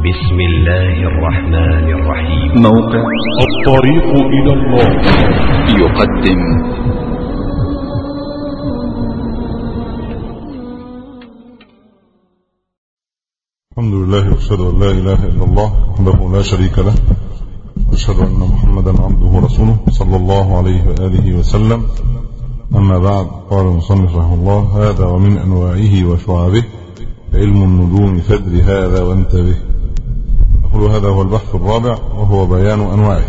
بسم الله الرحمن الرحيم. موقع الطريق إلى الله. يقدم. الحمد لله وأشهد أن لا إله إلا الله وحده لا شريك له. وأشهد أن محمدا عبده ورسوله صلى الله عليه وآله وسلم. أما بعد قال المصنف رحمه الله هذا ومن أنواعه وشعبه علم النجوم فادر هذا وانتبه. نقول هذا هو البحث الرابع وهو بيان أنواعه.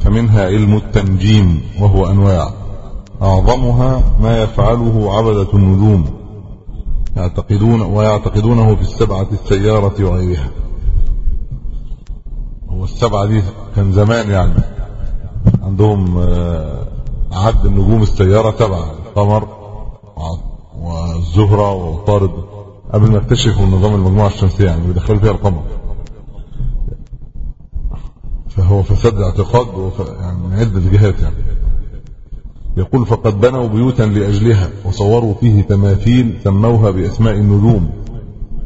فمنها علم التنجيم وهو أنواع. أعظمها ما يفعله عبدة النجوم. يعتقدون ويعتقدونه في السبعة السيارة وغيرها. هو السبعة دي كان زمان يعني. عندهم عد النجوم السيارة سبعة القمر والزهرة وطارد قبل ما اكتشفوا نظام المجموعة الشمسية يعني بيدخلوا فيها القمر. فهو فساد اعتقاد يعني من عدة جهات يعني. يقول فقد بنوا بيوتا لأجلها وصوروا فيه تماثيل سموها بأسماء النجوم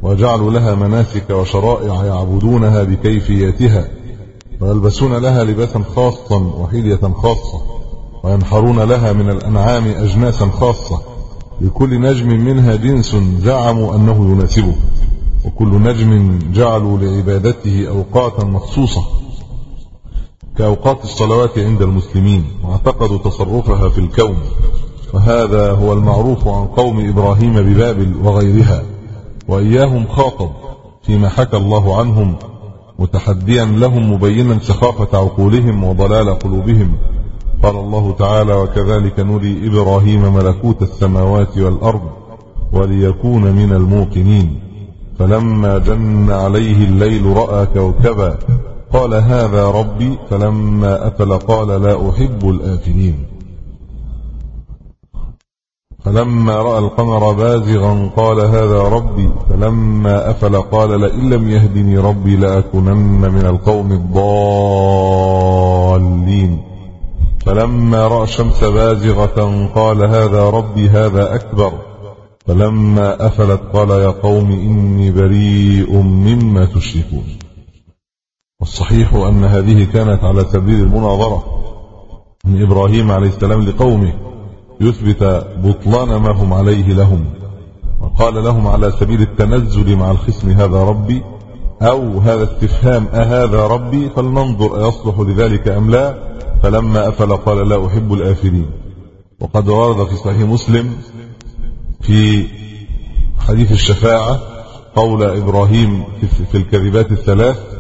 وجعلوا لها مناسك وشرائع يعبدونها بكيفياتها ويلبسون لها لباسا خاصا وحلية خاصة وينحرون لها من الأنعام أجناسا خاصة لكل نجم منها جنس زعموا أنه يناسبه وكل نجم جعلوا لعبادته أوقاتا مخصوصة كأوقات الصلوات عند المسلمين واعتقدوا تصرفها في الكون. وهذا هو المعروف عن قوم إبراهيم ببابل وغيرها. وإياهم خاطب فيما حكى الله عنهم متحديا لهم مبينا سخافة عقولهم وضلال قلوبهم. قال الله تعالى وكذلك نري إبراهيم ملكوت السماوات والأرض وليكون من الموقنين. فلما جن عليه الليل رأى كوكبا قال هذا ربي فلما أفل قال لا أحب الآفلين. فلما رأى القمر بازغا قال هذا ربي فلما أفل قال لئن لم يهدني ربي لأكونن من القوم الضالين. فلما رأى الشمس بازغة قال هذا ربي هذا أكبر. فلما أفلت قال يا قوم إني بريء مما تشركون. والصحيح أن هذه كانت على سبيل المناظرة. من إبراهيم عليه السلام لقومه يثبت بطلان ما هم عليه لهم وقال لهم على سبيل التنزل مع الخصم هذا ربي. أو هذا استفهام أهذا ربي؟ فلننظر أيصلح لذلك أم لا؟ فلما أفل قال لا أحب الآفلين. وقد ورد في صحيح مسلم في حديث الشفاعة قول إبراهيم في الكذبات الثلاث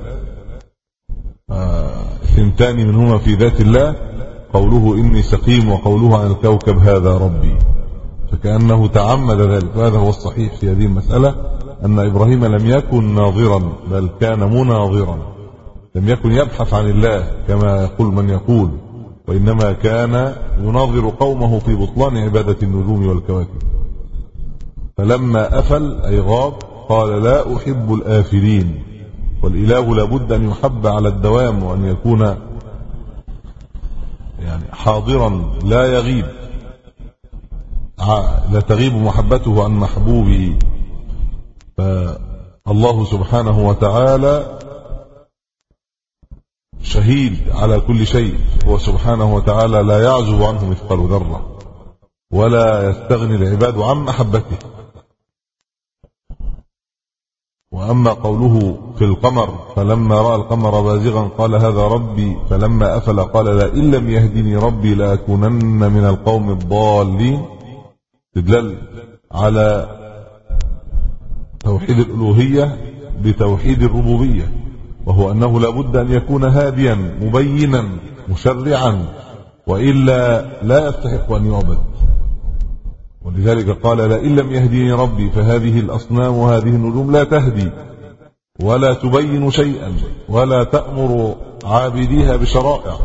اثنتان منهما في ذات الله قوله إني سقيم وقوله عن الكوكب هذا ربي. فكأنه تعمد ذلك. وهذا هو الصحيح في هذه المسألة أن إبراهيم لم يكن ناظرا بل كان مناظرا. لم يكن يبحث عن الله كما يقول من يقول وإنما كان يناظر قومه في بطلان عبادة النجوم والكواكب. فلما أفل أي غاب قال لا أحب الآفلين. والإله لابد أن يحب على الدوام وأن يكون يعني حاضرا لا يغيب. لا تغيب محبته عن محبوبه. فالله سبحانه وتعالى شهيد على كل شيء. هو سبحانه وتعالى لا يعزب عنه مثقال ذرة ولا يستغني العباد عن محبته. وأما قوله في القمر فلما رأى القمر بازغا قال هذا ربي فلما أفل قال لئن لم يهدني ربي لأكونن من القوم الضالين. تدلل على توحيد الألوهية بتوحيد الربوبية وهو أنه لابد أن يكون هاديا مبينا مشرعا وإلا لا يستحق أن يعبد. ولذلك قال لئن لم يهديني ربي فهذه الأصنام وهذه النجوم لا تهدي ولا تبين شيئا ولا تأمر عابديها بشرائع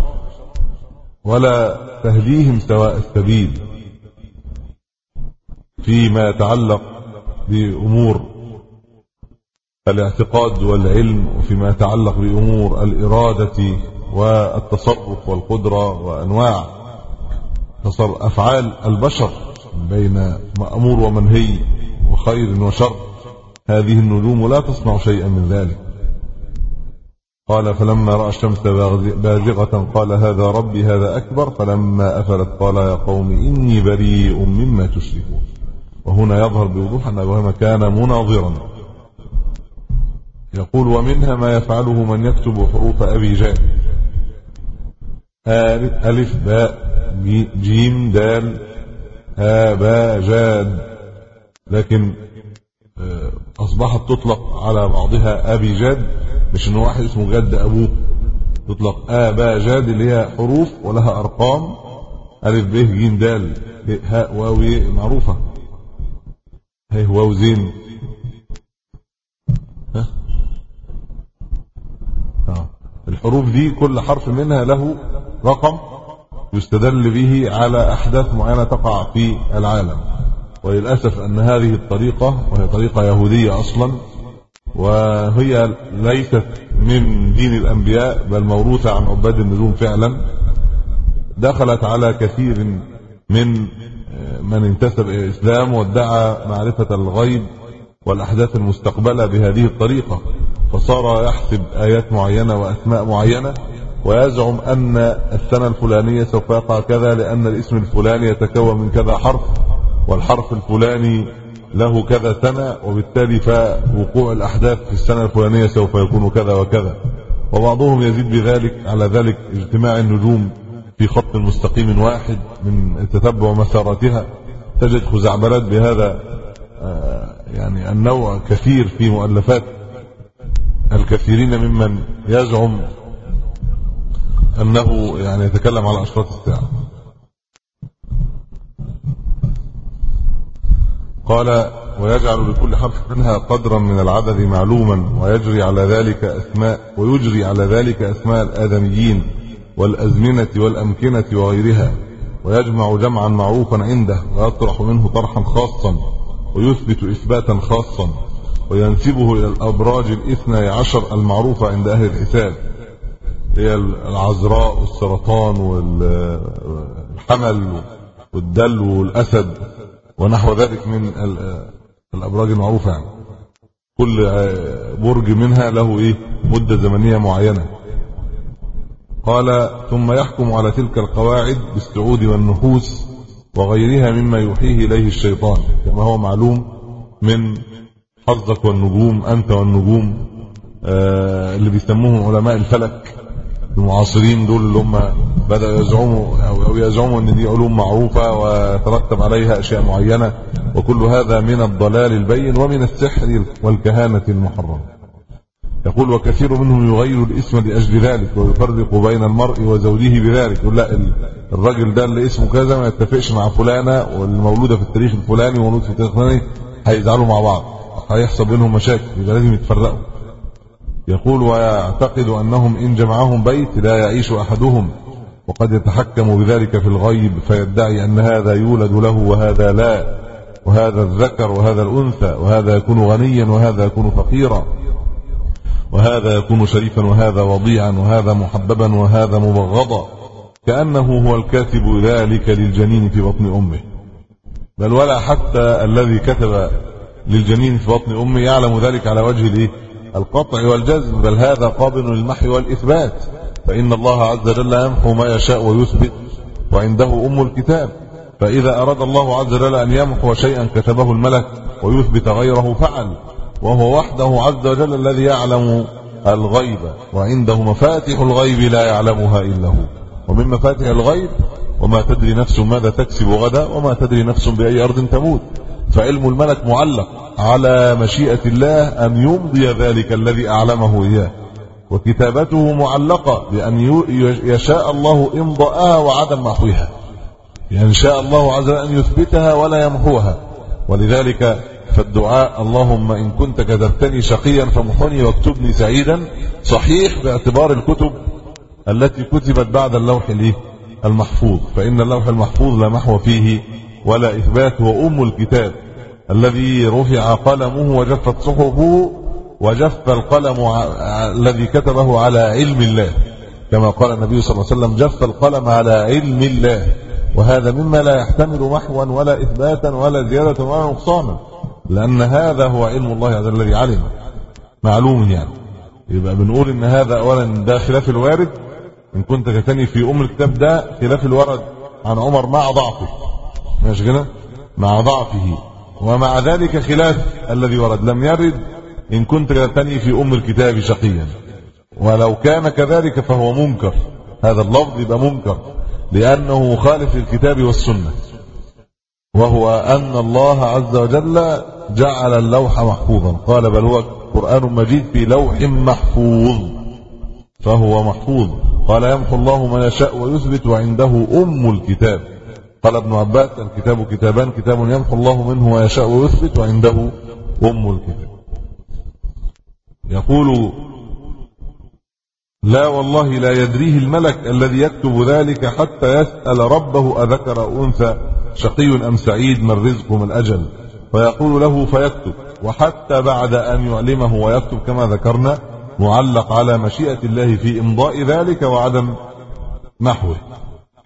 ولا تهديهم سواء السبيل فيما يتعلق بأمور الاعتقاد والعلم وفيما يتعلق بأمور الإرادة والتصرف والقدرة وأنواع أفعال البشر بين مأمور ومنهي وخير وشر هذه النجوم لا تصنع شيئا من ذلك قال فلما رأى الشمس بازغة قال هذا ربي هذا أكبر فلما أفلت قال يا قوم إني بريء مما تشركون وهنا يظهر بوضوح أن أبراهيم كان مناظرا يقول ومنها ما يفعله من يكتب حروف أبي جاد ألف باء جيم دال جاد لكن آه، أصبحت تطلق على بعضها أبي جاد مش إن واحد اسمه جد أبوه. تطلق آبا جاد اللي هي حروف ولها أرقام. ألف ب ج د هاء واو معروفة. هي واو زين. ها؟ آه. الحروف دي كل حرف منها له رقم. يستدل به على أحداث معينة تقع في العالم. وللأسف أن هذه الطريقة وهي طريقة يهودية أصلا وهي ليست من دين الأنبياء بل موروثة عن عباد النجوم فعلا. دخلت على كثير من من انتسب إلى الإسلام وادعى معرفة الغيب والأحداث المستقبلة بهذه الطريقة. فصار يحسب آيات معينة وأسماء معينة ويزعم أن السنة الفلانية سوف يقع كذا لأن الاسم الفلاني يتكون من كذا حرف والحرف الفلاني له كذا سنة وبالتالي فوقوع الأحداث في السنة الفلانية سوف يكون كذا وكذا. وبعضهم يزيد بذلك على ذلك اجتماع النجوم في خط مستقيم واحد من تتبع مساراتها. تجد خزعبلات بهذا آه، يعني النوع كثير في مؤلفات الكثيرين ممن يزعم أنه يعني يتكلم على أشراط الساعة. قال ويجعل لكل حرف منها قدرا من العدد معلوما ويجري على ذلك أسماء ويجري على ذلك أسماء الآدميين والأزمنة والأمكنة وغيرها ويجمع جمعا معروفا عنده ويطرح منه طرحا خاصا ويثبت إثباتا خاصا وينسبه إلى الأبراج الإثنى عشر المعروفة عند أهل الحساب. هي العذراء والسرطان والحمل والدلو والأسد ونحو ذلك من الأبراج المعروفة يعني. كل برج منها له إيه؟ مدة زمنية معينة. قال ثم يحكم على تلك القواعد بالسعود والنحوس وغيرها مما يوحيه إليه الشيطان. كما هو معلوم من حظك والنجوم أنت والنجوم آه، اللي بيسموهم علماء الفلك. المعاصرين دول اللي هم بدأوا يزعموا أو يزعموا أن دي علوم معروفة وترتب عليها أشياء معينة وكل هذا من الضلال البين ومن السحر والكهانة المحرمة. يقول وكثير منهم يغير الاسم لأجل ذلك ويفرق بين المرء وزوجه بذلك. يقول لا الراجل ده اللي اسمه كذا ما يتفقش مع فلانة والمولودة في التاريخ الفلاني ومولود في التاريخ الفلاني هيزعلوا مع بعض هيحصل بينهم مشاكل يبقى لازم يتفرقوا. يقول ويعتقد أنهم إن جمعهم بيت لا يعيش أحدهم وقد يتحكم بذلك في الغيب فيدعي أن هذا يولد له وهذا لا وهذا الذكر وهذا الأنثى وهذا يكون غنيا وهذا يكون فقيرا وهذا يكون شريفا وهذا وضيعا وهذا محببا وهذا مبغضا. كأنه هو الكاتب ذلك للجنين في بطن أمه. بل ولا حتى الذي كتب للجنين في بطن أمه يعلم ذلك على وجه الإيه؟ القطع والجزم بل هذا قابل للمحو والإثبات. فإن الله عز وجل يمحو ما يشاء ويثبت وعنده أم الكتاب. فإذا أراد الله عز وجل أن يمحو شيئا كتبه الملك ويثبت غيره فعل وهو وحده عز وجل الذي يعلم الغيب وعنده مفاتح الغيب لا يعلمها إلا هو. ومن مفاتح الغيب وما تدري نفس ماذا تكسب غدا وما تدري نفس بأي أرض تموت. فعلم الملك معلق على مشيئة الله أن يمضي ذلك الذي أعلمه إياه. وكتابته معلقة بأن يشاء الله إمضاءها وعدم محوها يعني شاء الله عز وجل أن يثبتها ولا يمحوها. ولذلك فالدعاء اللهم إن كنت كتبتني شقيا فمحني واكتبني سعيدا. صحيح باعتبار الكتب التي كتبت بعد اللوح المحفوظ. فإن اللوح المحفوظ لا محو فيه ولا إثبات. هو أم الكتاب الذي رفع قلمه وجفت صحفه وجف القلم الذي كتبه على علم الله. كما قال النبي صلى الله عليه وسلم جف القلم على علم الله. وهذا مما لا يحتمل محوا ولا إثباتا ولا زيادة ولا نقصانا لأن هذا هو علم الله عز الذي علم. معلوم يعني. يبقى بنقول إن هذا اولا ده خلاف الوارد. إن كنت تتني في أم الكتاب ده خلاف الورد عن عمر مع ضعفه. ماشي كده؟ مع ضعفه. ومع ذلك خلاف الذي ورد. لم يرد إن كنت تتني في أم الكتاب شقيا. ولو كان كذلك فهو منكر. هذا اللفظ يبقى منكر. لأنه مخالف للكتاب والسنة. وهو أن الله عز وجل جعل اللوح محفوظا. قال بل هو قرآن مجيد في لوح محفوظ. فهو محفوظ. قال يمحو الله ما يشاء ويثبت وعنده أم الكتاب. قال ابن عباس الكتاب كتابان كتاب يمحو الله منه ما يشاء ويثبت وعنده أم الكتاب. يقول لا والله لا يدريه الملك الذي يكتب ذلك حتى يسأل ربه أذكر أو أنثى شقي أم سعيد من رزق من أجل فيقول له فيكتب وحتى بعد أن يعلمه ويكتب كما ذكرنا معلق على مشيئة الله في إمضاء ذلك وعدم محوه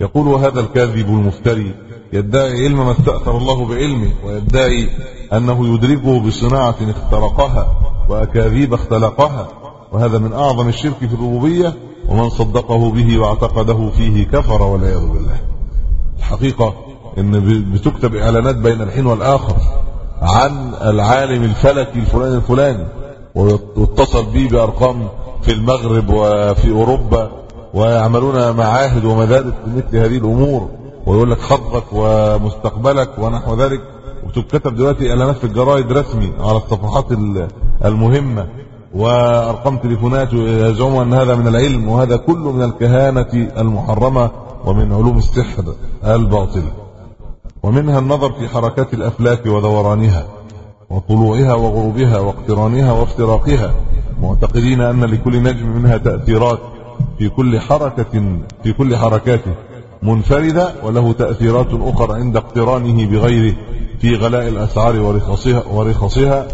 يقول هذا الكاذب المفتري يدعي علم ما استأثر الله بعلمه ويدعي أنه يدركه بصناعة اخترقها وأكاذيب اختلقها وهذا من أعظم الشرك في الربوبية ومن صدقه به واعتقده فيه كفر والعياذ بالله. الحقيقة إن بتكتب إعلانات بين الحين والآخر عن العالم الفلكي الفلاني الفلاني واتصل به بأرقام في المغرب وفي أوروبا ويعملون معاهد ومدارس لمثل هذه الأمور ويقول لك حظك ومستقبلك ونحو ذلك. وتكتب دلوقتي إعلانات في الجرايد رسمي على الصفحات المهمة. وأرقام تليفونات يزعمون أن هذا من العلم وهذا كله من الكهانة المحرمة ومن علوم السحر الباطله ومنها النظر في حركات الأفلاك ودورانها وطلوعها وغروبها واقترانها وافتراقها. معتقدين أن لكل نجم منها تأثيرات. في كل حركة في كل حركاته منفردة وله تأثيرات أخرى عند اقترانه بغيره في غلاء الأسعار ورخصها ورخصها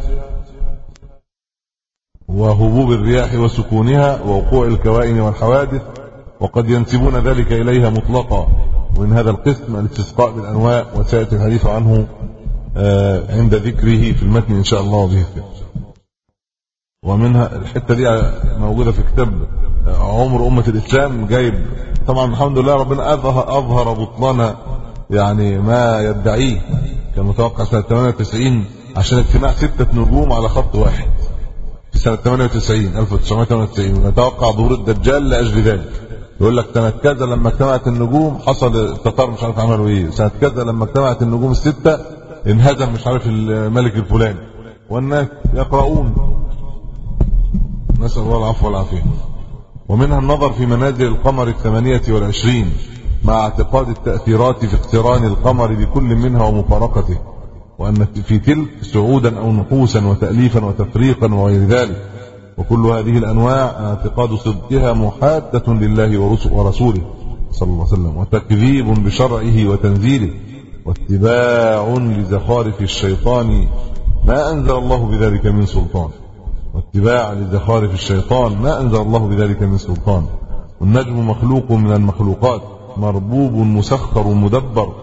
وهبوب الرياح وسكونها ووقوع الكوائن والحوادث وقد ينسبون ذلك إليها مطلقا. ومن هذا القسم الاستسقاء بالأنواع وسيأتي الحديث عنه آه، عند ذكره في المتن إن شاء الله به ومنها الحتة دي موجودة في كتاب عمر أمة الإسلام جايب. طبعا الحمد لله ربنا أظهر, أظهر بطلان يعني ما يدعيه. كان متوقع سنة 98 عشان اجتماع ستة نجوم على خط واحد. في سنة 98 1998 ونتوقع ظهور الدجال لأجل ذلك. يقول لك سنة كذا لما اجتمعت النجوم حصل التتار مش عارف عملوا إيه. سنة كذا لما اجتمعت النجوم الستة انهزم مش عارف الملك الفلاني. والناس يقرؤون. نسأل الله العفو والعافية. ومنها النظر في منازل القمر الثمانية والعشرين مع اعتقاد التأثيرات في اقتران القمر بكل منها ومفارقته وأن في تلك سعودا أو نحوسا وتأليفا وتفريقا وغير ذلك. وكل هذه الأنواع اعتقاد صدقها محادة لله ورسوله صلى الله عليه وسلم وتكذيب بشرعه وتنزيله واتباع لزخارف الشيطان ما أنزل الله بذلك من سلطان. واتباع لزخارف الشيطان. ما أنزل الله بذلك من سلطان. والنجم مخلوق من المخلوقات مربوب مسخر مدبر.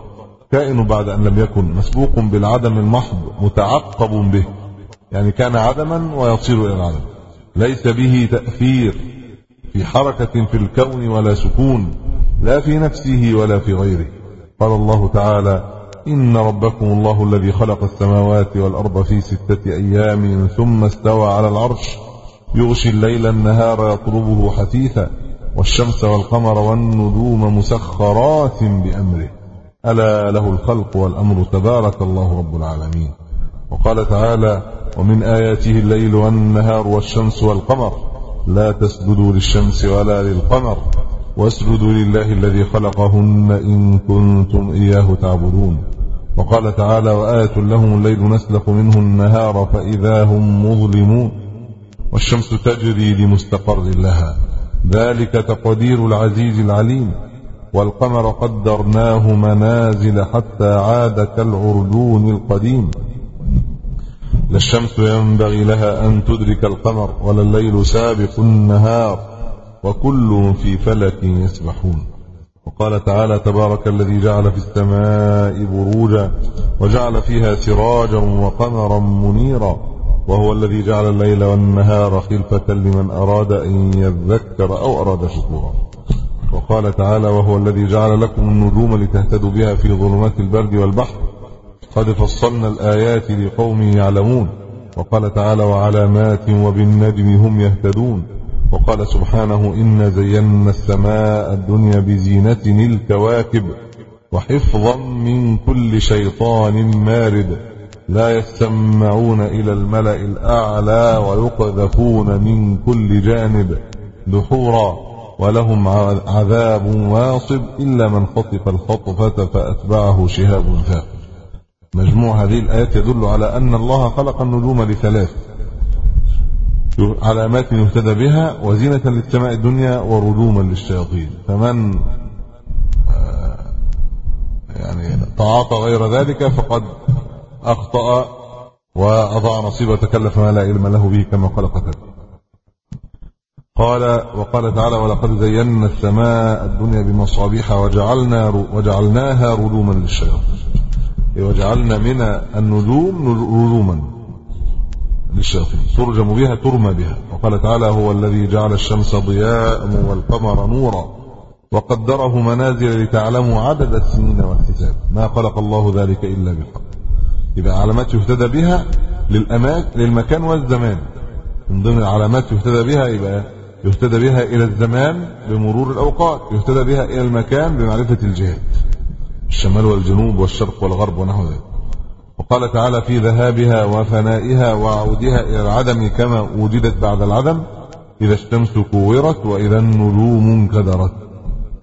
كائن بعد أن لم يكن مسبوق بالعدم المحض متعقب به. يعني كان عدما ويصير إلى العدم. ليس به تأثير في حركة في الكون ولا سكون لا في نفسه ولا في غيره. قال الله تعالى إن ربكم الله الذي خلق السماوات والأرض في ستة أيام ثم استوى على العرش. يغشي الليل النهار يطلبه حثيثا والشمس والقمر والنجوم مسخرات بأمره. ألا له الخلق والأمر تبارك الله رب العالمين. وقال تعالى ومن آياته الليل والنهار والشمس والقمر لا تسجدوا للشمس ولا للقمر واسجدوا لله الذي خلقهن إن كنتم إياه تعبدون. وقال تعالى وآية لهم الليل نسلخ منه النهار فإذا هم مظلمون والشمس تجري لمستقر لها. ذلك تقدير العزيز العليم. والقمر قدرناه منازل حتى عاد كالعرجون القديم. لا الشمس ينبغي لها أن تدرك القمر ولا الليل سابق النهار. وكل في فلك يسبحون. وقال تعالى تبارك الذي جعل في السماء بروجا وجعل فيها سراجا وقمرا منيرا وهو الذي جعل الليل والنهار خلفة لمن أراد أن يذكر أو أراد شكورا. وقال تعالى وهو الذي جعل لكم النجوم لتهتدوا بها في ظلمات البرد والبحر. قد فصلنا الآيات لقوم يعلمون. وقال تعالى وعلامات وبالنجم هم يهتدون. وقال سبحانه إن زينا السماء الدنيا بزينة الكواكب وحفظا من كل شيطان مارد لا يستمعون إلى الملأ الأعلى ويقذفون من كل جانب دحورا ولهم عذاب واصب إلا من خطف الخطفة فأتبعه شهاب ثاقب. مجموع هذه الآيات يدل على أن الله خلق النجوم لثلاث. علامات يهتدى بها وزينة للسماء الدنيا ورجوما للشياطين. فمن آه، يعني تعاطى غير ذلك فقد أخطأ وأضاع نصيبه وتكلف ما لا علم له به كما قال قتل. قال وقال تعالى ولقد زينا السماء الدنيا بمصابيح وجعلنا وجعلناها رجوما للشياطين. وجعلنا من النجوم رجوما للشياطين ترجم بها ترمى بها. وقال تعالى هو الذي جعل الشمس ضياء والقمر نورا وقدره منازل لتعلموا عدد السنين والحساب. ما خلق الله ذلك إلا بالحق. إذا علامات يهتدى بها للأماكن للمكان والزمان. من ضمن العلامات يهتدى بها يبقى يهتدى بها إلى الزمان بمرور الأوقات يهتدى بها إلى المكان بمعرفة الجهات الشمال والجنوب والشرق والغرب ونحو ذلك. وقال تعالى في ذهابها وفنائها وعودها إلى العدم كما وجدت بعد العدم إذا الشمس كورت وإذا النجوم انكدرت.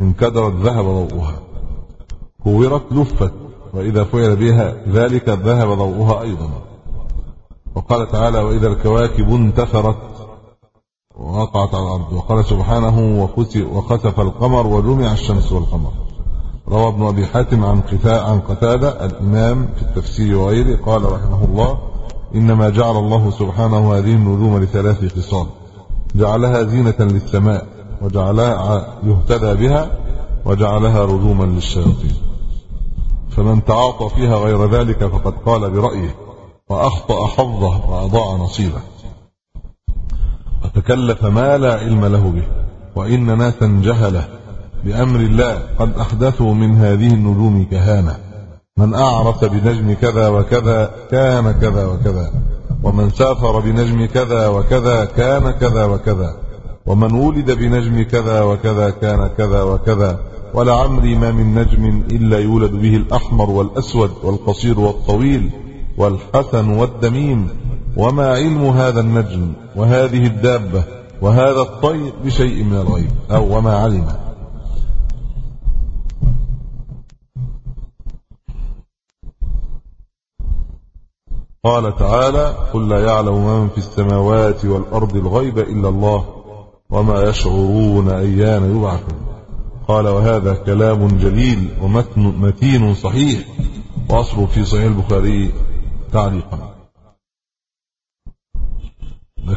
انكدرت ذهب ضوءها. كورت لفت وإذا فعل بها ذلك ذهب ضوءها أيضا. وقال تعالى وإذا الكواكب انتثرت ووقعت على الأرض. وقال سبحانه وخسف القمر وجمع الشمس والقمر. روى ابن أبي حاتم عن قتاء عن قتادة الإمام في التفسير وغيره قال رحمه الله إنما جعل الله سبحانه هذه النجوم لثلاث خصال. جعلها زينة للسماء وجعلها يهتدى بها وجعلها رجوما للشياطين. فمن تعاطى فيها غير ذلك فقد قال برأيه وأخطأ حظه وأضاع نصيبه. وتكلف ما لا علم له به وإن ناسا جهله بأمر الله قد أحدثوا من هذه النجوم كهانة. من أعرف بنجم كذا وكذا كان كذا وكذا. ومن سافر بنجم كذا وكذا كان كذا وكذا. ومن ولد بنجم كذا وكذا كان كذا وكذا. ولعمري ما من نجم إلا يولد به الأحمر والأسود والقصير والطويل والحسن والدميم. وما علم هذا النجم وهذه الدابة وهذا الطير بشيء من الغيب أو وما علم. قال تعالى قل لا يعلم من في السماوات والأرض الغيب إلا الله وما يشعرون أيان يبعثون. قال وهذا كلام جليل ومتن متين صحيح. وأصله في صحيح البخاري تعليقا.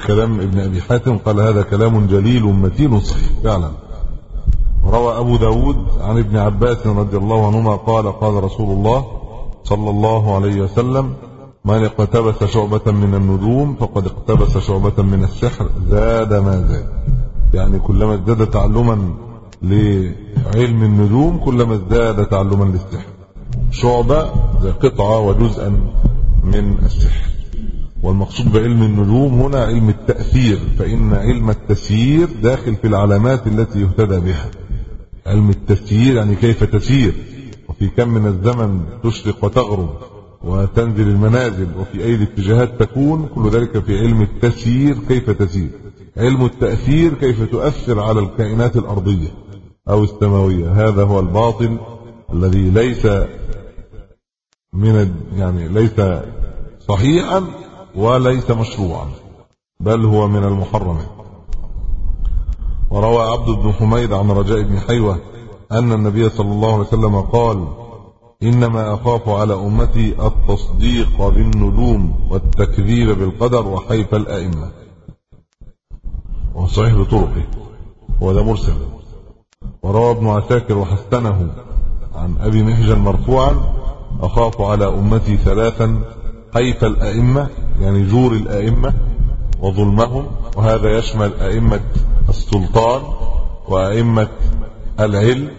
كلام ابن أبي حاتم قال هذا كلام جليل متين صحيح. فعلا. روى أبو داود عن ابن عباس رضي الله عنهما قال قال رسول الله صلى الله عليه وسلم من اقتبس شعبة من النجوم فقد اقتبس شعبة من السحر زاد ما زاد. يعني كلما ازداد تعلما لعلم النجوم كلما ازداد تعلما للسحر. شعبة زي قطعة وجزءا من السحر. والمقصود بعلم النجوم هنا علم التأثير فإن علم التسيير داخل في العلامات التي يهتدى بها. علم التسيير يعني كيف تسير؟ وفي كم من الزمن تشرق وتغرب. وتنزل المنازل وفي أي الاتجاهات تكون كل ذلك في علم التسيير كيف تسير. علم التأثير كيف تؤثر على الكائنات الأرضية أو السماوية. هذا هو الباطل الذي ليس من يعني ليس صحيحا وليس مشروعا بل هو من المحرمات وروى عبد بن حميد عن رجاء بن حيوة أن النبي صلى الله عليه وسلم قال إنما أخاف على أمتي التصديق بالنجوم والتكذيب بالقدر وحيف الأئمة. وصحيح بطرقه. وده مرسل. وروى ابن عساكر وحسنه عن أبي محجن مرفوعا أخاف على أمتي ثلاثا حيف الأئمة يعني جور الأئمة وظلمهم. وهذا يشمل أئمة السلطان وأئمة العلم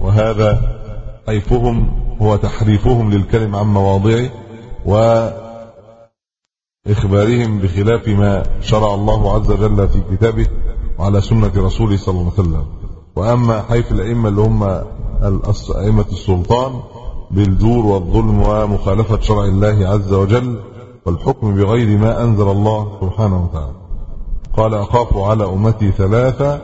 وهذا حيفهم هو تحريفهم للكلم عن مواضعه وإخبارهم بخلاف ما شرع الله عز وجل في كتابه وعلى سنة رسوله صلى الله عليه وسلم. وأما حيث الأئمة اللي هم أئمة السلطان بالجور والظلم ومخالفة شرع الله عز وجل والحكم بغير ما أنزل الله سبحانه وتعالى. قال أخاف على أمتي ثلاثة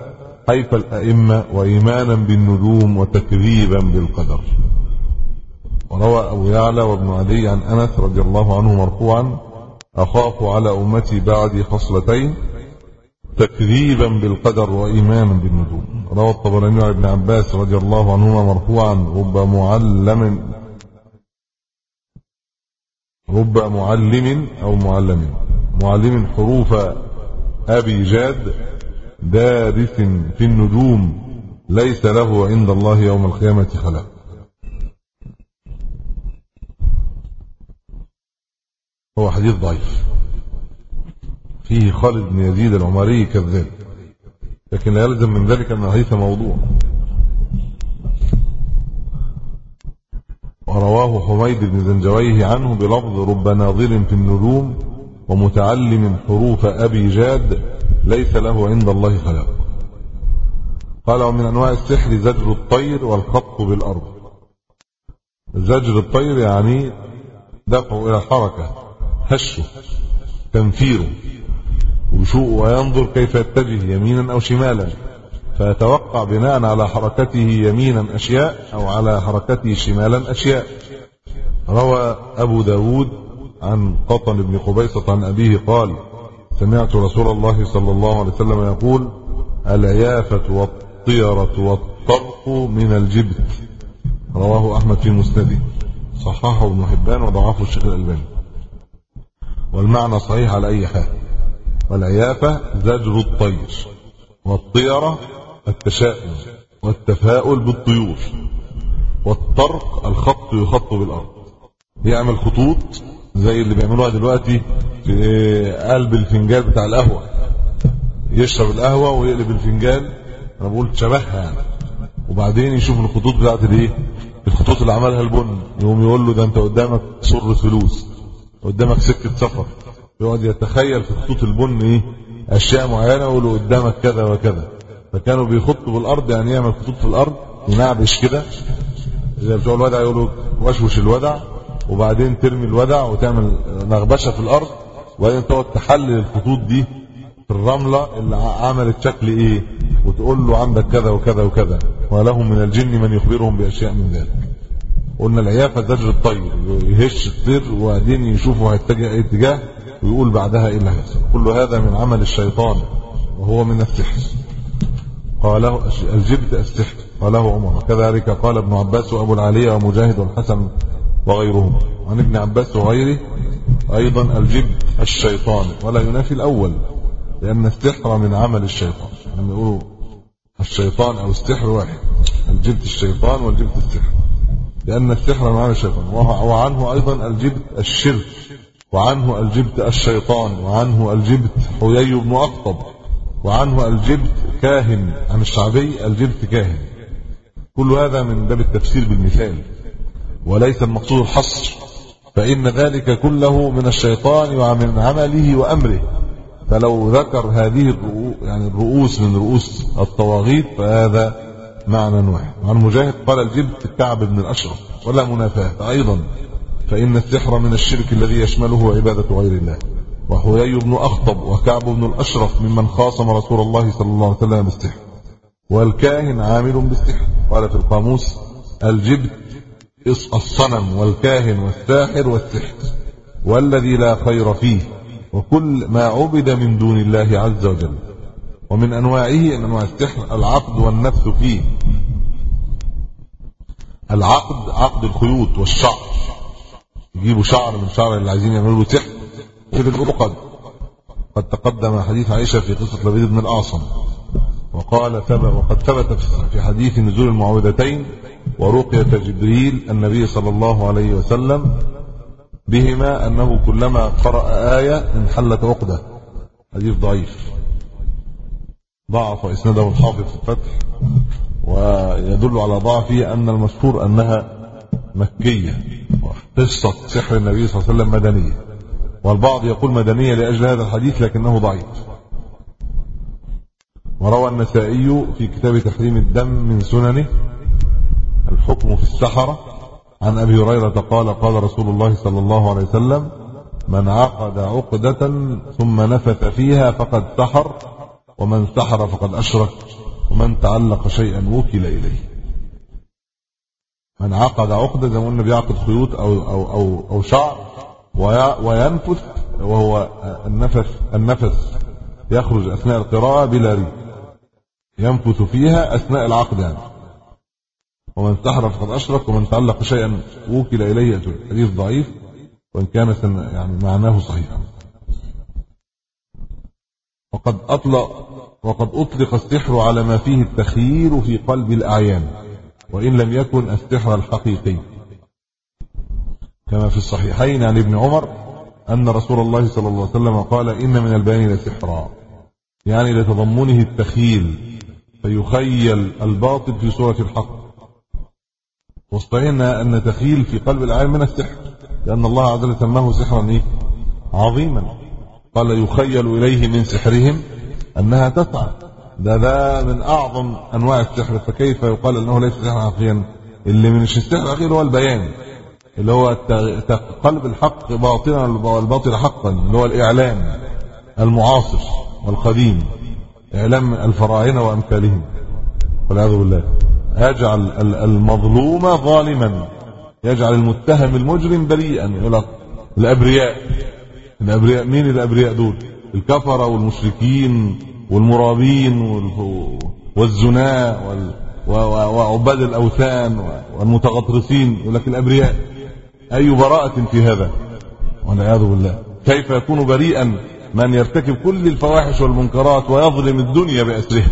حيف الأئمة وإيمانا بالنجوم وتكذيبا بالقدر. وروى أبو يعلى وابن عدي عن أنس رضي الله عنه مرفوعا أخاف على أمتي بعدي خصلتين تكذيبا بالقدر وإيمانا بالنجوم. روى الطبراني عن ابن عباس رضي الله عنهما مرفوعا رب معلم رب معلم أو معلم معلم حروف أبي جاد دارس في النجوم ليس له عند الله يوم القيامة خلاق. هو حديث ضعيف. فيه خالد بن يزيد العمري كذاب. لكن لا يلزم من ذلك أن الحديث موضوع. ورواه حميد بن زنجويه عنه بلفظ رب ناظر في النجوم ومتعلم حروف أبي جاد ليس له عند الله خلاق. قال ومن أنواع السحر زجر الطير والخط بالأرض. زجر الطير يعني دفعه إلى الحركة. هشه تنفيره وينظر كيف يتجه يمينا أو شمالا فيتوقع بناء على حركته يمينا أشياء أو على حركته شمالا أشياء. روى أبو داود عن قطن بن قبيصة عن أبيه قال سمعت رسول الله صلى الله عليه وسلم يقول العيافة والطيرة والطرق من الجبت رواه أحمد في مسنده. صححه ابن حبان وضعفه الشيخ الألباني. والمعنى صحيح على أي حال. والعيافة زجر الطير والطيرة التشاؤم والتفاؤل بالطيور والطرق الخط يخط بالأرض. يعمل خطوط زي اللي بيعملوها دلوقتي في قلب الفنجان بتاع القهوة. يشرب القهوة ويقلب الفنجان. أنا بقول شبهها يعني. وبعدين يشوف الخطوط بتاعت الإيه؟ الخطوط اللي عملها البن. يقوم يقول له ده أنت قدامك صرة فلوس. قدامك سكة سفر. يقعد يتخيل في خطوط البن إيه؟ أشياء معينة ويقول قدامك كذا وكذا. فكانوا بيخطوا بالأرض يعني يعمل خطوط في الأرض ينعبش كده. زي بتوع الودع يقولوا وشوش الودع وبعدين ترمي الودع وتعمل نغبشة في الأرض. وبعدين تقعد تحلل الخطوط دي في الرملة اللي عملت شكل إيه؟ وتقول له عندك كذا وكذا وكذا. ولهم من الجن من يخبرهم بأشياء من ذلك. قلنا العيافة زجر الطير يهش الطير وبعدين يشوفه هيتجه اي اتجاه ويقول بعدها إيه اللي هيحصل. كل هذا من عمل الشيطان وهو من السحر قاله الجبت السحر قاله عمر. كذلك قال ابن عباس وأبو العاليه ومجاهد والحسن وغيرهم. عن ابن عباس وغيره أيضا الجبت الشيطان ولا ينافي الأول لأن السحر من عمل الشيطان. لما يقولوا الشيطان أو السحر واحد الجبت الشيطان والجبت السحر. لأن السحر من عمل الشيطان وعنه أيضا الجبت الشرك وعنه الجبت الشيطان وعنه الجبت حيي بن أخطب وعنه الجبت كاهن عن الشعبي الجبت كاهن. كل هذا من باب التفسير بالمثال. وليس المقصود الحصر فإن ذلك كله من الشيطان ومن عمله وأمره. فلو ذكر هذه الرؤوس يعني الرؤوس من رؤوس الطواغيت فهذا معنى واحد. عن مجاهد قال الجبت كعب بن الأشرف ولا منافاة أيضا فإن السحر من الشرك الذي يشمله عبادة غير الله. وحيي بن أخطب وكعب بن الأشرف ممن خاصم رسول الله صلى الله عليه وسلم بالسحر. والكاهن عامل بالسحر. قال في القاموس الجبت الصنم والكاهن والساحر والسحر والذي لا خير فيه وكل ما عبد من دون الله عز وجل. ومن أنواعه أنواع السحر العقد والنفس فيه. العقد عقد الخيوط والشعر. يجيبوا شعر من شعر اللي عايزين يعملوا له سحر. في العقد قد تقدم حديث عائشة في قصة لبيد بن الأعصم. وقال ثبت وقد ثبت في حديث نزول المعوذتين ورقية جبريل النبي صلى الله عليه وسلم بهما أنه كلما قرأ آية انحلت عقدة. حديث ضعيف. ضعف إسناده الحافظ في الفتح ويدل على ضعفه أن المشهور أنها مكية قصة سحر النبي صلى الله عليه وسلم مدنية. والبعض يقول مدنية لأجل هذا الحديث لكنه ضعيف. وروى النسائي في كتاب تحريم الدم من سننه الحكم في السحرة عن أبي هريرة قال قال رسول الله صلى الله عليه وسلم من عقد عقدة ثم نفث فيها فقد سحر ومن سحر فقد أشرك ومن تعلق شيئا وكل إليه. من عقد عقدة زي ما قلنا بيعقد خيوط أو, أو, أو, أو شعر وينفث وهو النفس النفس يخرج أثناء القراءة بلا ريح ينفث فيها أثناء العقد يعني. ومن سحر فقد أشرك ومن تعلق شيئا وكل إليه. حديث ضعيف وإن كان يعني معناه صحيحا وقد أطلق وقد أطلق السحر على ما فيه التخيير في قلب الأعيان وإن لم يكن السحر الحقيقي. كما في الصحيحين عن ابن عمر أن رسول الله صلى الله عليه وسلم قال إن من البيان لسحرا يعني لتضمنه التخيل فيخيل الباطل في صورة الحق. واصطينا أن تخيل في قلب العالم من السحر لأن الله عز وجل سماه سحرا إيه؟ عظيما. قال يخيل إليه من سحرهم أنها تسعى ده ده من أعظم أنواع السحر. فكيف يقال أنه ليس سحرا حقيقيا اللي من السحر الحقيقي هو البيان اللي هو قلب الحق باطنا والباطل حقا اللي هو الإعلام المعاصر والقديم إعلام الفراعنة وأمثالهم. والعياذ بالله. يجعل المظلوم ظالما يجعل المتهم المجرم بريئا يقول الأبرياء. الأبرياء مين الأبرياء دول؟ الكفرة والمشركين والمرابين والزناء وعباد الأوثان والمتغطرسين يقول لك الأبرياء. أي براءة في هذا؟ والعياذ بالله. كيف يكون بريئا من يرتكب كل الفواحش والمنكرات ويظلم الدنيا بأسرها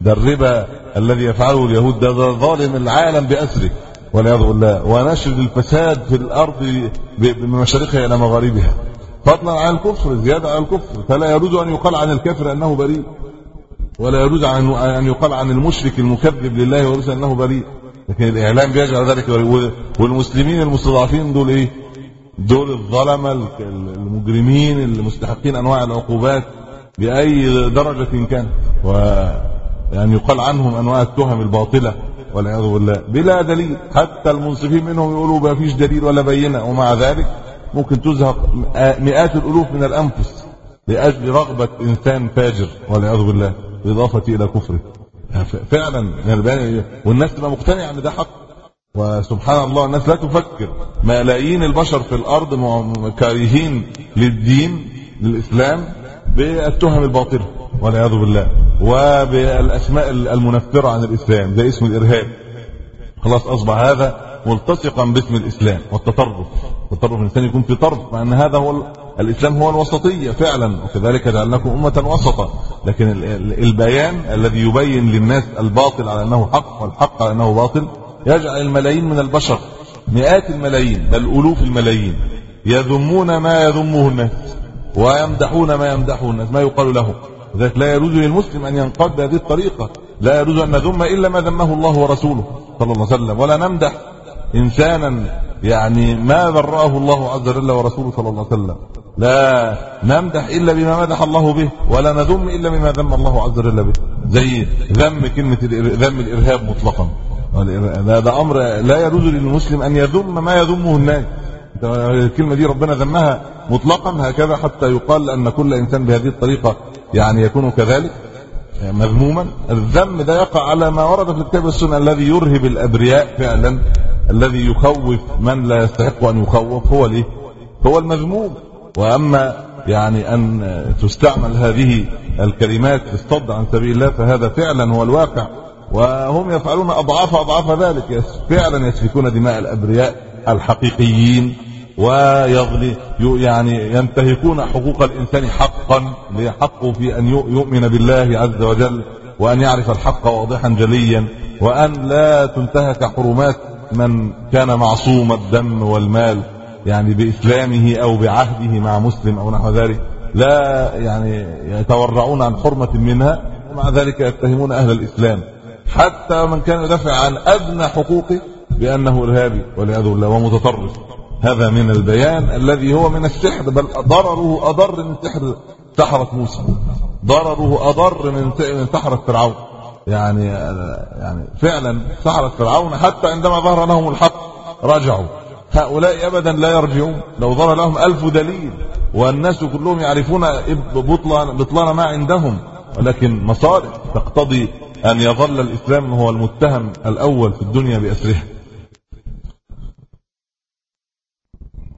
ده الربا الذي يفعله اليهود ده, ظالم العالم بأسره. والعياذ بالله. ونشر الفساد في الأرض بمشارقها إلى مغاربها. فضلا عن الكفر زيادة عن الكفر فلا يجوز أن يقال عن الكافر أنه بريء. ولا يجوز أن يقال عن المشرك المكذب لله ورسله أنه بريء. لكن الإعلام بيجعل ذلك والمسلمين المستضعفين دول إيه؟ دول الظلمة المجرمين المستحقين أنواع العقوبات بأي درجة كان. و يعني يقال عنهم أنواع التهم الباطلة والعياذ بالله. بلا دليل. حتى المنصفين منهم يقولوا ما فيش دليل ولا بينة. ومع ذلك ممكن تزهق مئات الألوف من الأنفس لأجل رغبة إنسان فاجر والعياذ بالله بالإضافة إلى كفره. فعلا والناس تبقى مقتنعة إن ده حق. وسبحان الله الناس لا تفكر. ملايين البشر في الأرض كارهين للدين للإسلام بالتهم الباطلة والعياذ بالله. وبالأسماء المنفرة عن الإسلام زي اسم الإرهاب. خلاص أصبح هذا ملتصقا باسم الإسلام والتطرف. التطرف الإنسان يكون في طرف مع أن هذا هو الإسلام هو الوسطية فعلا وكذلك جعلناكم أمة وسطا. لكن البيان الذي يبين للناس الباطل على أنه حق والحق على أنه باطل يجعل الملايين من البشر مئات الملايين بل ألوف الملايين يذمون ما يذمه الناس ويمدحون ما يمدحه الناس ما يقال له. لذلك لا يجوز للمسلم أن ينقاد بهذه الطريقة. لا يجوز أن نذم إلا ما ذمه الله ورسوله صلى الله عليه وسلم. ولا نمدح إنسانا يعني ما برأه الله عز وجل ورسوله صلى الله عليه وسلم. لا نمدح إلا بما مدح الله به ولا نذم إلا بما ذم الله عز وجل به. زي ذم كلمة ذم الإرهاب مطلقا. هذا أمر لا يجوز للمسلم أن يذم ما يذمه الناس. الكلمة دي ربنا ذمها مطلقا هكذا حتى يقال أن كل إنسان بهذه الطريقة يعني يكون كذلك مذموما. الذم ده يقع على ما ورد في الكتاب والسنة الذي يرهب الأبرياء فعلا. الذي يخوف من لا يستحق أن يخوف هو الايه هو المذموم. وأما يعني أن تستعمل هذه الكلمات للصد عن سبيل الله فهذا فعلا هو الواقع. وهم يفعلون أضعاف أضعاف ذلك. فعلا يسفكون دماء الأبرياء الحقيقيين ويغلي يعني ينتهكون حقوق الإنسان حقا لحقه في أن يؤمن بالله عز وجل وأن يعرف الحق واضحا جليا وأن لا تنتهك حرمات من كان معصوم الدم والمال يعني بإسلامه أو بعهده مع مسلم أو نحو ذلك لا يعني يتورعون عن حرمة منها ومع ذلك يتهمون أهل الإسلام. حتى من كان يدافع عن أدنى حقوقه بأنه إرهابي والعياذ بالله ومتطرف. هذا من البيان الذي هو من السحر بل ضرره أضر من سحر سحرة موسى. ضرره أضر من سحرة فرعون. يعني يعني فعلا سحرة فرعون حتى عندما ظهر لهم الحق رجعوا. هؤلاء ابدا لا يرجعون. لو ظهر لهم ألف دليل والناس كلهم يعرفون بطلان بطلان ما عندهم ولكن مصالح تقتضي أن يظل الإسلام هو المتهم الأول في الدنيا بأسرها.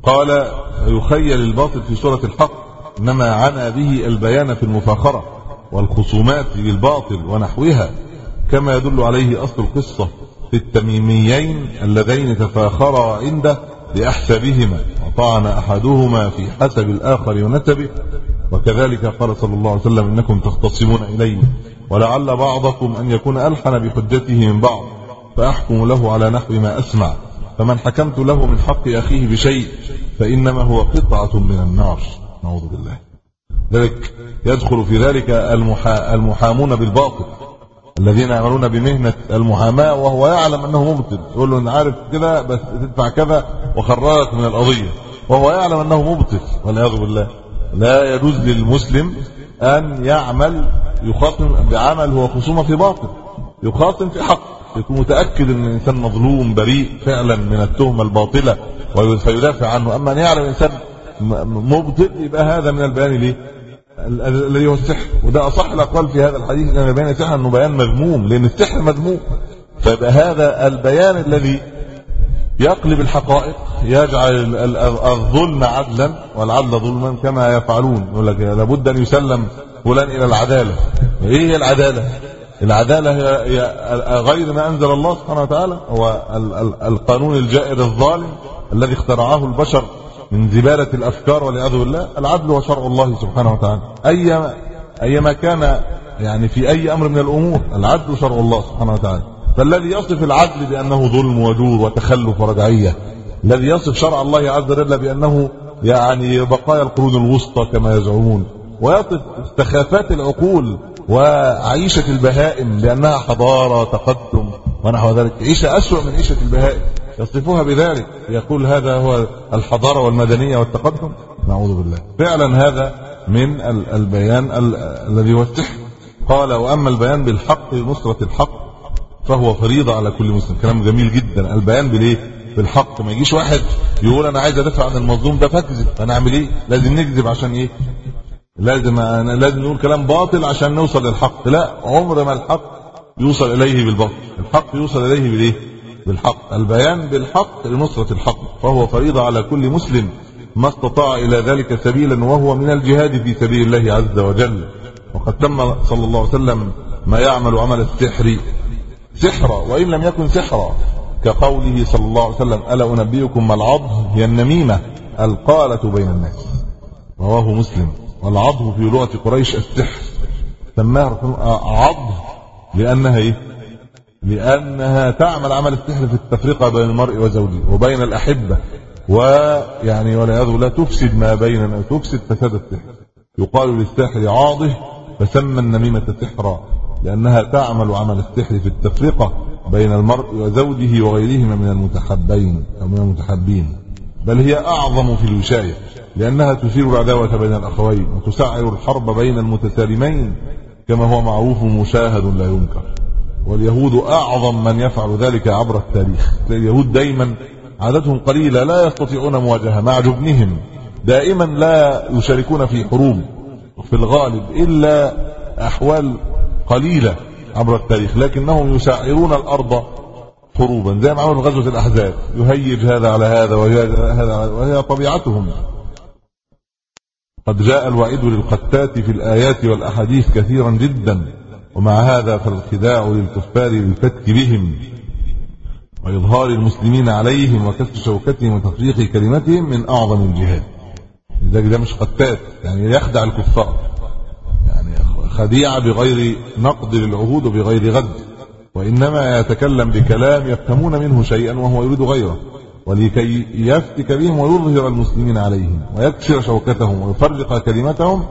قال يخيل الباطل في سورة الحق إنما عنى به البيان في المفاخرة. والخصومات بالباطل ونحوها كما يدل عليه أصل القصة في التميميين اللذين تفاخرا عنده باحسابهما وطعن أحدهما في حسب الآخر ونسبه وكذلك قال صلى الله عليه وسلم إنكم تختصمون إلي ولعل بعضكم أن يكون ألحن بحجته من بعض فأحكم له على نحو ما أسمع فمن حكمت له من حق أخيه بشيء فإنما هو قطعة من النار. نعوذ بالله. ذلك يدخل في ذلك المحا... المحامون بالباطل الذين يعملون بمهنة المحاماة وهو يعلم أنه مبطل يقول له أنت عارف كده بس تدفع كذا وخرجك من القضية وهو يعلم أنه مبطل والعياذ بالله. لا يجوز للمسلم أن يعمل يخاصم بعمل هو خصومة في باطل يخاصم في حق يكون متأكد أن الإنسان مظلوم بريء فعلا من التهمة الباطلة فيدافع عنه أما أن يعلم الانسان مبطل يبقى هذا من البيان ليه؟ الذي هو السحر. وده أصح الأقوال في هذا الحديث إن بيان السحر إنه بيان مذموم لأن السحر مذموم. فيبقى هذا البيان الذي يقلب الحقائق يجعل الظلم عدلا والعدل ظلما كما يفعلون. يقول لك لابد أن يسلم فلان إلى العدالة. إيه هي العدالة؟ العدالة هي غير ما أنزل الله سبحانه وتعالى هو القانون الجائر الظالم الذي اخترعه البشر. من زبالة الأفكار والعياذ بالله العدل وشرع الله سبحانه وتعالى. أي أيما كان يعني في أي أمر من الأمور العدل شرع الله سبحانه وتعالى. فالذي يصف العدل بأنه ظلم وجور وتخلف ورجعية الذي يصف شرع الله عز وجل بأنه يعني بقايا القرون الوسطى كما يزعمون ويصف استخافات العقول وعيشة البهائم بانها حضارة تقدم ونحو ذلك. عيشة أسوأ من عيشة البهائم. يصفوها بذلك يقول هذا هو الحضارة والمدنية والتقدم. نعوذ بالله. فعلا هذا من البيان الذي هو السحر قال وأما البيان بالحق لنصره الحق فهو فريضة على كل مسلم. كلام جميل جدا. البيان بالإيه؟ بالحق. ما يجيش واحد يقول أنا عايز أدافع عن المظلوم ده فاكذب. أنا أعمل إيه؟ لازم نكذب عشان إيه؟ لازم أنا لازم نقول كلام باطل عشان نوصل للحق. لا عمر ما الحق يوصل إليه بالباطل. الحق يوصل إليه بالإيه؟ بالحق البيان بالحق لنصرة الحق فهو فريضة على كل مسلم ما استطاع إلى ذلك سبيلا وهو من الجهاد في سبيل الله عز وجل. وقد تم صلى الله عليه وسلم ما يعمل عمل السحر سحرا وإن لم يكن سحرا كقوله صلى الله عليه وسلم ألا أنبئكم ما العض هي النميمة؟ القالة بين الناس. رواه مسلم. والعض في لغة قريش السحر. سماها عض لأنها إيه؟ لأنها تعمل عمل السحر في التفرقة بين المرء وزوجه وبين الأحبة ويعني والعياذ بالله تفسد ما بيننا تفسد فساد السحر. يقال للساحر عاضه فسمى النميمة سحرا لأنها تعمل عمل السحر في التفرقة بين المرء وزوجه وغيرهما من المتحبين أو من المتحبين بل هي أعظم في الوشاية لأنها تثير العداوة بين الأخوين وتسعر الحرب بين المتسالمين كما هو معروف مشاهد لا ينكر. واليهود أعظم من يفعل ذلك عبر التاريخ. اليهود دايما عادتهم قليلة لا يستطيعون مواجهة مع جبنهم. دائما لا يشاركون في حروب في الغالب إلا أحوال قليلة عبر التاريخ لكنهم يسعرون الأرض حروبا. زي ما عملوا غزوة الأحزاب. يهيج هذا على هذا وهذا وهي طبيعتهم. قد جاء الوعيد للقتات في الآيات والأحاديث كثيرا جدا. ومع هذا فالخداع للكفار بالفتك بهم وإظهار المسلمين عليهم وكسر شوكتهم وتفريق كلمتهم من أعظم الجهاد لذلك ده مش قتات يعني يخدع الكفار. يعني خديعة بغير نقد للعهود وبغير غد. وإنما يتكلم بكلام يفهمون منه شيئا وهو يريد غيره. ولكي يفتك بهم ويظهر المسلمين عليهم ويكسر شوكتهم ويفرق كلمتهم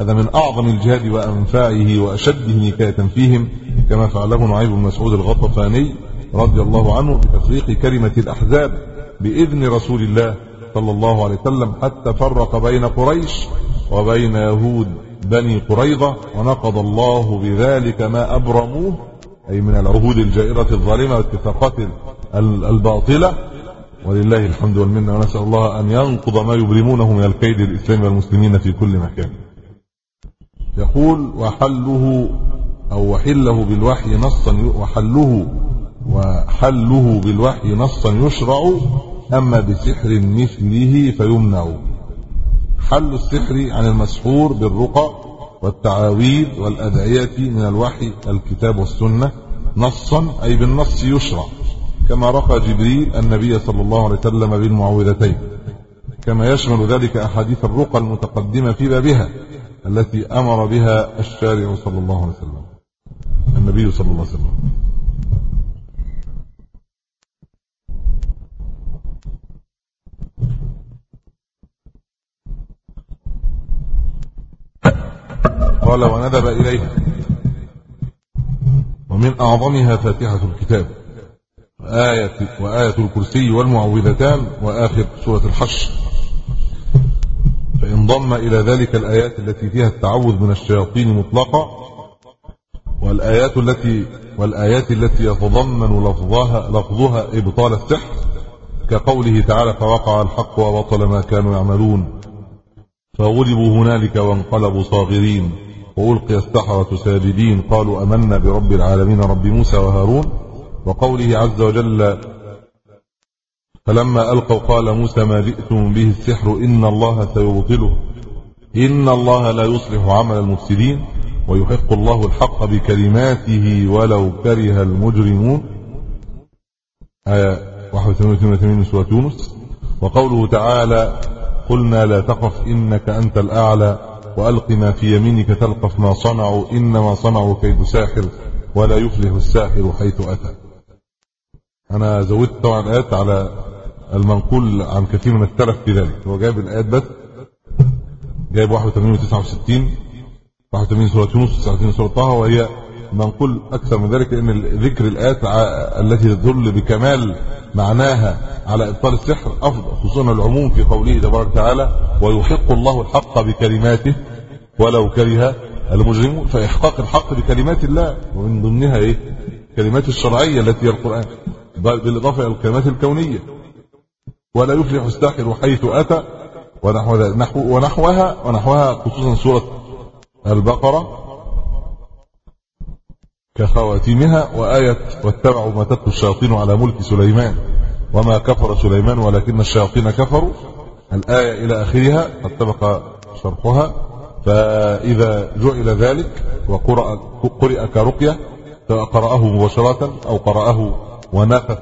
هذا من أعظم الجهاد وأنفعه وأشده نكاية فيهم كما فعله نعيب بن مسعود الغطفاني رضي الله عنه بتفريق كلمة الأحزاب بإذن رسول الله صلى الله عليه وسلم حتى فرق بين قريش وبين يهود بني قريظة ونقض الله بذلك ما أبرموه أي من العهود الجائرة الظالمة والاتفاقات الباطلة. ولله الحمد والمنة ونسأل الله أن ينقض ما يبرمونه من الكيد الإسلام والمسلمين في كل مكان. يقول وحله أو وحله بالوحي نصا وحله وحله بالوحي نصا يشرع أما بسحر مثله فيمنع. حل السحر عن المسحور بالرقى والتعاويذ والأدعية من الوحي الكتاب والسنة نصا أي بالنص يشرع. كما رقى جبريل النبي صلى الله عليه وسلم بالمعوذتين. كما يشمل ذلك أحاديث الرقى المتقدمة في بابها. التي أمر بها الشارع صلى الله عليه وسلم. النبي صلى الله عليه وسلم. قال وندب إليها. ومن أعظمها فاتحة الكتاب. آية وآية الكرسي والمعوذتان وآخر سورة الحشر. فانضم إلى ذلك الآيات التي فيها التعوذ من الشياطين مطلقا والآيات التي والآيات التي يتضمن لفظها لفظها إبطال السحر كقوله تعالى فوقع الحق وبطل ما كانوا يعملون فغلبوا هنالك وانقلبوا صاغرين وألقي السحرة ساجدين قالوا أمنا برب العالمين رب موسى وهارون وقوله عز وجل فلما ألقوا قال موسى ما جئتم به السحر إن الله سيبطله. إن الله لا يصلح عمل المفسدين ويحق الله الحق بكلماته ولو كره المجرمون. آية 81 من سورة يونس. وقوله تعالى قلنا لا تخف إنك أنت الأعلى وألق ما في يمينك تلقف ما صنعوا إنما صنعوا كيد ساحر ولا يفلح الساحر حيث أتى. أنا زودت طبعا آيات على المنقول عن كثير من السلف في ذلك. هو جايب الآيات بس جايب 81 و 69 81 سورة يونس و 69 سورة طه وهي منقول أكثر من ذلك لأن ذكر الآيات التي تدل بكمال معناها على إبطال السحر أفضل خصوصا العموم في قوله تبارك وتعالى ويحق الله الحق بكلماته ولو كره المجرمون فإحقاق الحق بكلمات الله ومن ضمنها إيه؟ كلمات الشرعية التي هي القرآن بالإضافة إلى الكلمات الكونية. ولا يفلح الساحر حيث أتى ونحو نحو ونحوها ونحوها خصوصا سورة البقرة كخواتيمها وآية واتبعوا ما تتلو الشياطين على ملك سليمان وما كفر سليمان ولكن الشياطين كفروا. الآية إلى آخرها قد سبق شرحها. فإذا جعل ذلك وقرأ قرئ كرقية قرأه مباشرة أو قرأه ونفث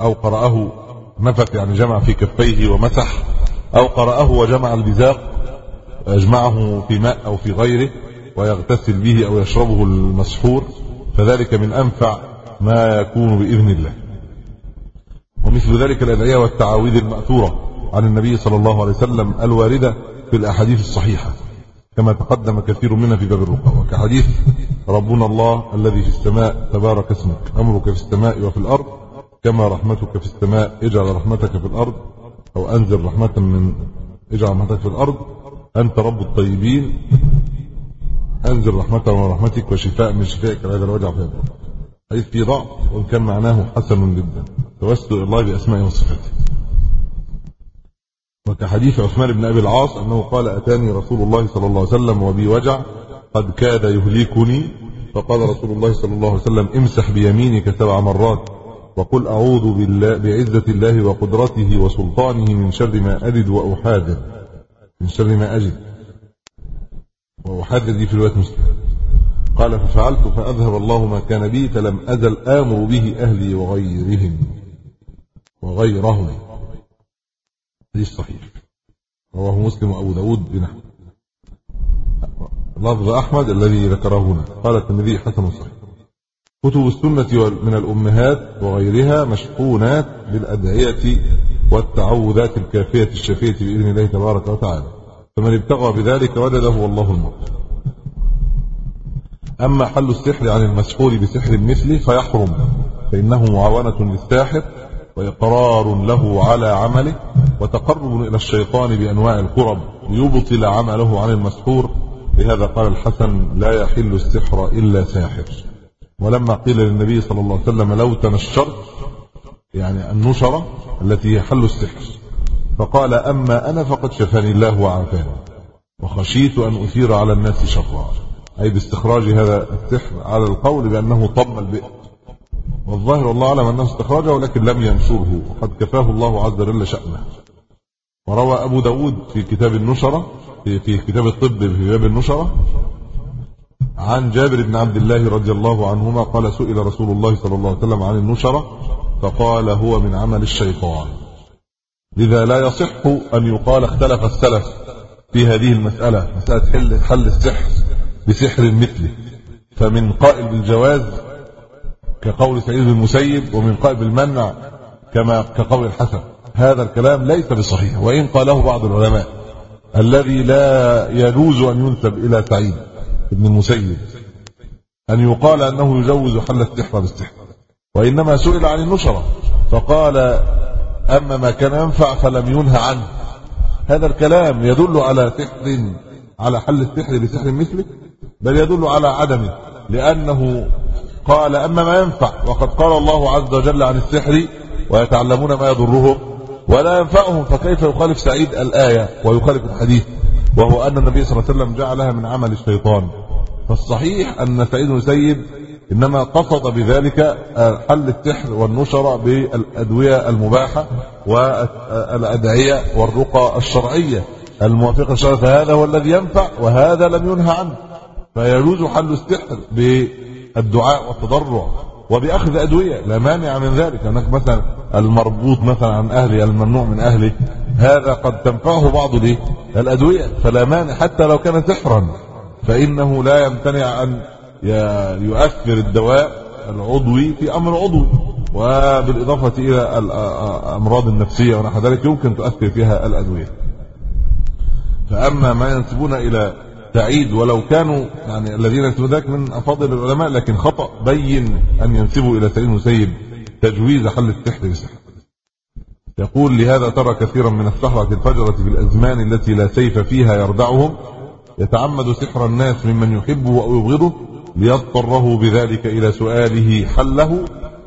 أو قرأه نفث يعني جمع في كفيه ومسح أو قرأه وجمع البزاق أجمعه في ماء أو في غيره ويغتسل به أو يشربه المسحور فذلك من أنفع ما يكون بإذن الله. ومثل ذلك الأدعية والتعاويذ المأثورة عن النبي صلى الله عليه وسلم الواردة في الأحاديث الصحيحة كما تقدم كثير منها في باب الرقى وكحديث ربنا الله الذي في السماء تبارك اسمك أمرك في السماء وفي الأرض كما رحمتك في السماء اجعل رحمتك في الأرض أو أنزل رحمة من اجعل رحمتك في الأرض. أنت رب الطيبين. أنزل رحمة من رحمتك وشفاء من شفائك. هذا الوجع في الأرض حديث في ضعف وإن كان معناه حسن جدا. توسل الله بأسمائه وصفاته. وكحديث عثمان بن أبي العاص أنه قال أتاني رسول الله صلى الله عليه وسلم وبي وجع قد كاد يهلكني. فقال رسول الله صلى الله عليه وسلم امسح بيمينك سبع مرات. وقل أعوذ بالله بعزة الله وقدرته وسلطانه من شر ما أجد وأحاذر من شر ما أجد. وأحاذر دي في رواية مسلم. قال ففعلت فأذهب الله ما كان بي فلم أزل آمر به أهلي وغيرهم. وغيرهم. حديث صحيح. رواه مسلم وأبو داود بنحو لفظ أحمد الذي ذكره هنا. قال الترمذي حسن صحيح. كتب السنة من الأمهات وغيرها مشحونات بالأدعية والتعوذات الكافية الشفية بإذن الله تبارك وتعالى. فمن ابتغى بذلك وجده والله الموفق أما حل السحر عن المسحور بسحر مثله فيحرم فإنه معاونة للساحر وإقرار له على عمله وتقرب إلى الشيطان بأنواع القرب ليبطل عمله عن المسحور. لهذا قال الحسن لا يحل السحر إلا ساحر. ولما قيل للنبي صلى الله عليه وسلم لو تنشرت يعني النشرة التي هي حل السحر. فقال أما أنا فقد شفاني الله وعافاني وخشيت أن أثير على الناس شرا. أي باستخراج هذا السحر على القول بأنه طم البئر. والظاهر والله أعلم أنه استخرجه ولكن لم ينشره. وقد كفاه الله عز وجل شأنه. وروى أبو داود في كتاب النشرة في, كتاب الطب في باب النشرة عن جابر بن عبد الله رضي الله عنهما قال سئل رسول الله صلى الله عليه وسلم عن النشرة فقال هو من عمل الشيطان. لذا لا يصح أن يقال اختلف السلف في هذه المسألة مسألة حل, حل السحر بسحر مثله. فمن قائل بالجواز كقول سعيد بن المسيب ومن قائل بالمنع كما كقول الحسن. هذا الكلام ليس بصحيح وإن قاله بعض العلماء. الذي لا يجوز أن ينسب إلى سعيد. بن المسيب أن يقال أنه يجوز حل السحر بالسحر وإنما سئل عن النشرة فقال أما ما كان ينفع فلم ينهى عنه. هذا الكلام يدل على سحر على حل السحر بسحر مثله بل يدل على عدمه لأنه قال أما ما ينفع وقد قال الله عز وجل عن السحر ويتعلمون ما يضرهم ولا ينفعهم فكيف يخالف سعيد الآية ويخالف الحديث؟ وهو أن النبي صلى الله عليه وسلم جعلها من عمل الشيطان. فالصحيح أن سعيد بن سيد إنما قصد بذلك حل السحر والنشر بالأدوية المباحة والأدعية والرقى الشرعية الموافقة الشرع فهذا هو الذي ينفع وهذا لم ينهى عنه. فيجوز حل السحر بالدعاء والتضرع وبأخذ أدوية لا مانع من ذلك. هناك مثلا المربوط مثلا عن أهله الممنوع من أهله هذا قد تنفعه بعض الأدوية فلا مانع حتى لو كان سحرا. فإنه لا يمتنع أن يؤثر الدواء العضوي في أمر عضوي وبالإضافة إلى الأمراض النفسية ونحو ذلك يمكن تؤثر فيها الأدوية. فأما ما ينسبون إلى سعيد ولو كانوا يعني الذين ينسبون ذلك من أفاضل العلماء لكن خطأ بين أن ينسبوا إلى سعيد المسيب تجويز حل السحر بسحر. يقول لهذا ترى كثيرا من السحرة الفجرة في الأزمان التي لا سيف فيها يردعهم يتعمد سحر الناس ممن يحبه أو يبغضه ليضطره بذلك إلى سؤاله حله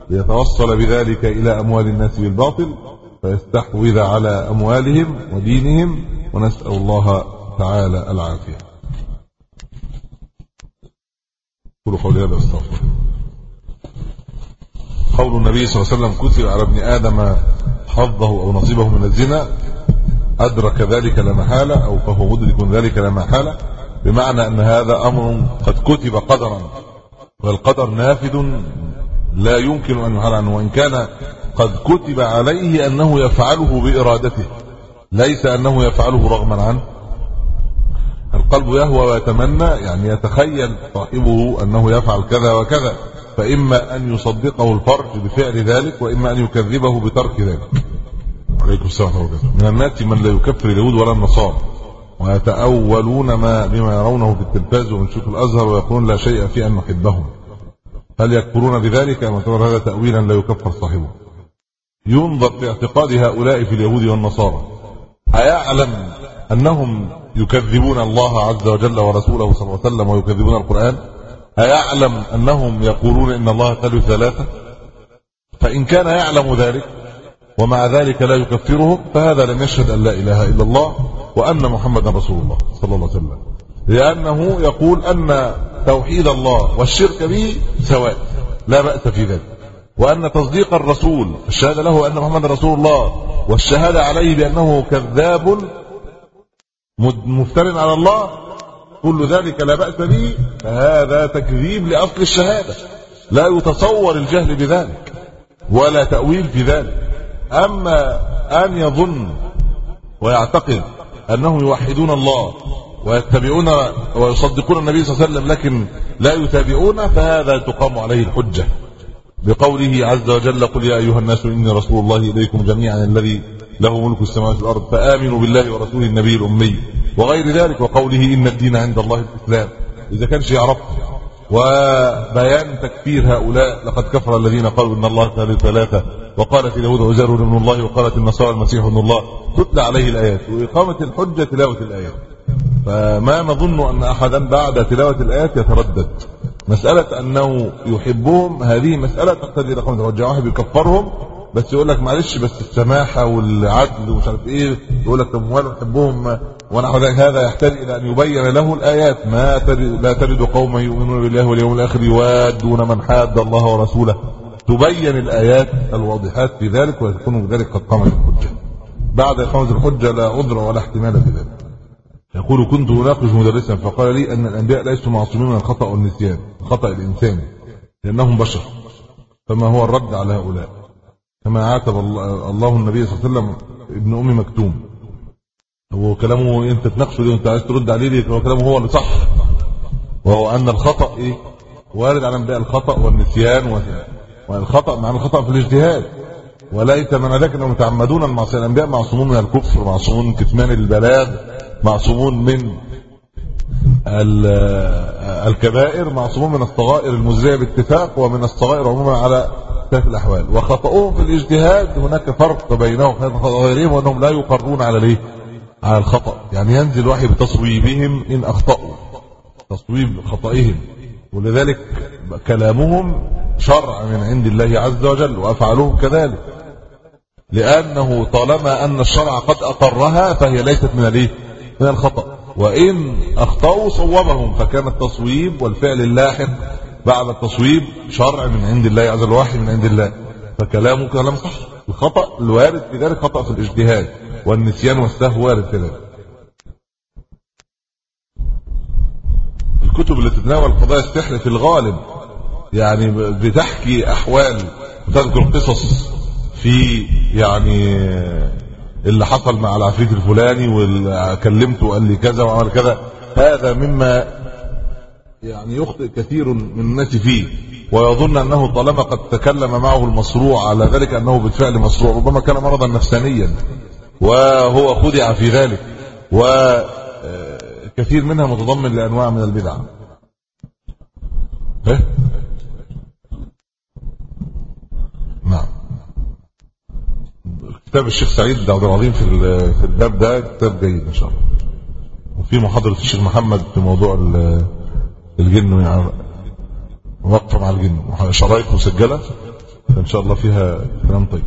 ليتوصل بذلك إلى أموال الناس بالباطل فيستحوذ على أموالهم ودينهم ونسأل الله تعالى العافية. قولوا قولي هذا استغفر قول النبي صلى الله عليه وسلم كتب على ابن آدم حظه أو نصيبه من الزنا أدرك ذلك لا محالة أو فهو مدرك ذلك لا محالة بمعنى أن هذا أمر قد كتب قدرا والقدر نافذ لا يمكن أن يحال عنه وإن كان قد كتب عليه أنه يفعله بإرادته ليس أنه يفعله رغما عنه. القلب يهوى ويتمنى يعني يتخيل صاحبه أنه يفعل كذا وكذا فإما أن يصدقه الفرج بفعل ذلك وإما أن يكذبه بترك ذلك. عليكم السلام ورحمة الله من الناس من لا يكفر اليهود ولا النصارى ويتأولون ما بما يرونه في التلفاز ومن شوف الأزهر ويقولون لا شيء في أن نحبهم. هل يكفرون بذلك؟ أم يعتبر هذا تأويلا لا يكفر صاحبه. ينظر في اعتقاد هؤلاء في اليهود والنصارى. أيعلم أنهم يكذبون الله عز وجل ورسوله صلى الله عليه وسلم ويكذبون القرآن؟ أيعلم أنهم يقولون إن الله ثالث ثلاثة؟ فإن كان يعلم ذلك ومع ذلك لا يكفرهم فهذا لم يشهد أن لا إله إلا الله وأن محمدا رسول الله صلى الله عليه وسلم. لأنه يقول أن توحيد الله والشرك به سواء لا بأس في ذلك. وأن تصديق الرسول الشهادة له أن محمد رسول الله والشهادة عليه بأنه كذاب مفتر على الله كل ذلك لا بأس به فهذا تكذيب لأصل الشهادة. لا يتصور الجهل بذلك ولا تأويل في ذلك. أما أن يظن ويعتقد أنهم يوحدون الله ويتبعون ويصدقون النبي صلى الله عليه وسلم لكن لا يتابعون فهذا تقام عليه الحجة. بقوله عز وجل قل يا أيها الناس إني رسول الله إليكم جميعا الذي له ملك السماوات والأرض فآمنوا بالله ورسوله النبي الأمي. وغير ذلك وقوله إن الدين عند الله الإسلام. إذا كانش يعرف وبيان تكفير هؤلاء لقد كفر الذين قالوا إن الله ثالث ثلاثة. وقالت اليهود عزير ابن الله وقالت النصارى المسيح ابن الله تتلى عليه الآيات وإقامة الحجة تلاوة الآيات. فما نظن أن أحدا بعد تلاوة الآيات يتردد. مسألة أنه يحبهم هذه مسألة تقتضي رقم الحجة واحد يكفرهم بس يقول لك معلش بس السماحه والعدل ومش عارف إيه يقول لك طب وأنا بحبهم ونحو ذلك. هذا يحتاج إلى أن يبين له الآيات. ما لا تجد قوما يؤمنون بالله واليوم الآخر يوادون من حاد الله ورسوله. تبين الآيات الواضحات في ذلك ويكون بذلك قد قامت الحجه بعد اقامه الحجة لا عذر ولا احتمال في ذلك. يقول كنت أناقش مدرسا فقال لي أن الأنبياء ليسوا معصومين من الخطا والنسيان الخطا الانساني لأنهم بشر. فما هو الرد على هؤلاء؟ كما عاتب الله النبي صلى الله عليه وسلم ابن أم مكتوم. هو كلامه انت تناقشه ليه؟ أنت عايز ترد عليه ليه؟ كلامه هو اللي صح. وهو أن الخطأ إيه؟ وارد على أنبياء الخطأ والنسيان والخطا معنى الخطأ في الاجتهاد. وليس من ذلك انهم يتعمدون المعصية. الأنبياء معصومون من الكفر معصومون من كتمان البلاغ معصومون من الكبائر معصومون من الصغائر المزريه باتفاق ومن الصغائر عموما على ثلاث الأحوال. وخطأهم في الاجتهاد هناك فرق بينهم وغيرهم وأنهم لا يقرون على الإيه؟ على الخطأ. يعني ينزل وحي بتصويبهم إن أخطأوا. تصويب خطئهم. ولذلك كلامهم شرع من عند الله عز وجل وافعالهم كذلك. لأنه طالما أن الشرع قد أقرها فهي ليست من الإيه؟ من الخطأ. وإن أخطأوا صوبهم فكان التصويب والفعل اللاحق بعد التصويب شرع من عند الله عز وجل من عند الله. فكلامه كلام صح. الخطأ الوارد في ذلك خطأ في الاجتهاد والنسيان والسهو وارد في ذلك. الكتب اللي تتناول قضايا السحر في الغالب يعني بتحكي أحوال وتذكر قصص في يعني اللي حصل مع العفريت الفلاني واللي كلمته وقال لي كذا وعمل كذا. هذا مما يعني يخطئ كثير من الناس فيه ويظن أنه طالما قد تكلم معه المصروع على ذلك أنه بالفعل مصروع ربما كان مرضا نفسانيا وهو خدع في ذلك وكثير منها متضمن لأنواع من البدع إيه؟ نعم كتاب الشيخ سعيد عبد العظيم في في الباب ده كتاب جيد إن شاء الله. وفي محاضرة الشيخ محمد في موضوع الجن يعني وقفة مع الجن. شرايط مسجلة ان شاء الله فيها كلام طيب.